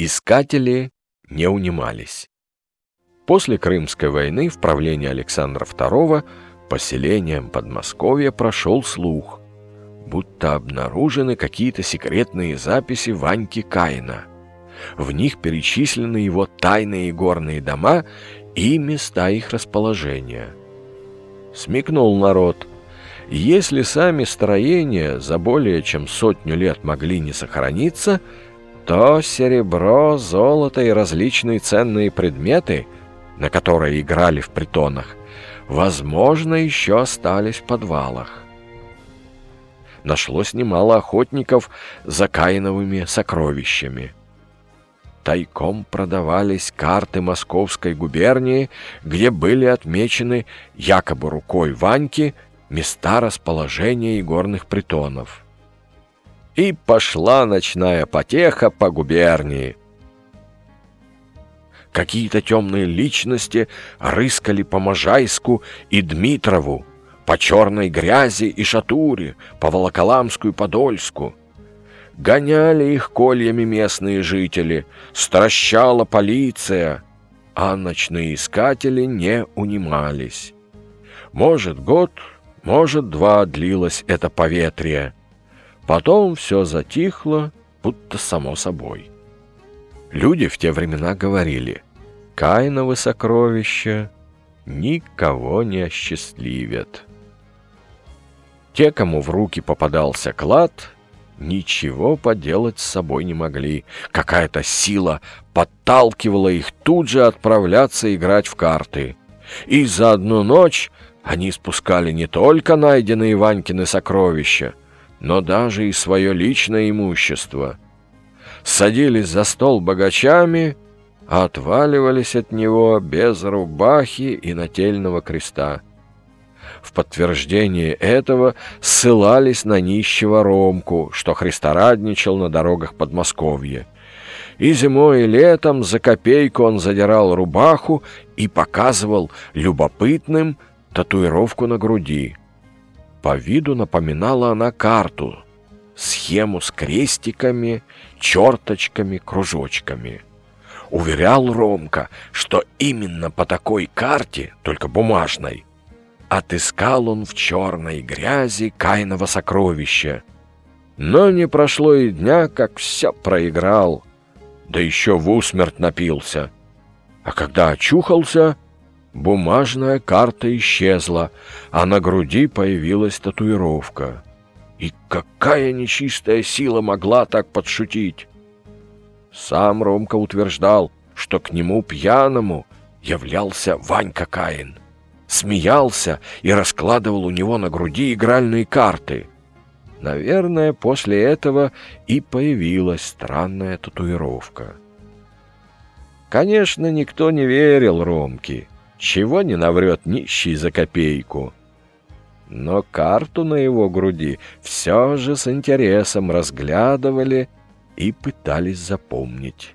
Искатели не унимались. После Крымской войны в правлении Александра II поселением Подмосковья прошел слух, будто обнаружены какие-то секретные записи Ваньки Каина. В них перечислены его тайные горные дома и места их расположения. Смекнул народ. Если сами строения за более чем сотню лет могли не сохраниться, то серебро, золото и различные ценные предметы, на которые играли в притонах, возможно, еще остались в подвалах. Нашлось немало охотников за каиновыми сокровищами. Тайком продавались карты Московской губернии, где были отмечены якобы рукой Ваньки места расположения игорных притонов. И пошла ночная потеха по губернии. Какие-то темные личности рыскали по Можайску и Дмитрову, по черной грязи и шатуре, по Волоколамску и Подольску. Гоняли их кольями местные жители, стращала полиция, а ночные искатели не унимались. Может, год, может, два длилось это поветрие. Потом все затихло, будто само собой. Люди в те времена говорили, Каиновы сокровища никого не осчастливят. Те, кому в руки попадался клад, ничего поделать с собой не могли. Какая-то сила подталкивала их тут же отправляться играть в карты. И за одну ночь они спускали не только найденные Ванькины сокровища, но даже и свое личное имущество. Садились за стол богачами, а отваливались от него без рубахи и нательного креста. В подтверждение этого ссылались на нищего Ромку, что христорадничал на дорогах Подмосковья. И зимой, и летом за копейку он задирал рубаху и показывал любопытным татуировку на груди. По виду напоминала она карту, схему с крестиками, черточками, кружочками. Уверял Ромка, что именно по такой карте, только бумажной, Отыскал он в черной грязи Кайного сокровища. Но не прошло и дня, как все проиграл, да еще в усмерть напился. А когда очухался, бумажная карта исчезла, а на груди появилась татуировка. И какая нечистая сила могла так подшутить? Сам Ромка утверждал, что к нему пьяному являлся Ванька Каин смеялся и раскладывал у него на груди игральные карты. Наверное, после этого и появилась странная татуировка. Конечно, никто не верил Ромке, чего не наврет нищий за копейку. Но карту на его груди все же с интересом разглядывали и пытались запомнить.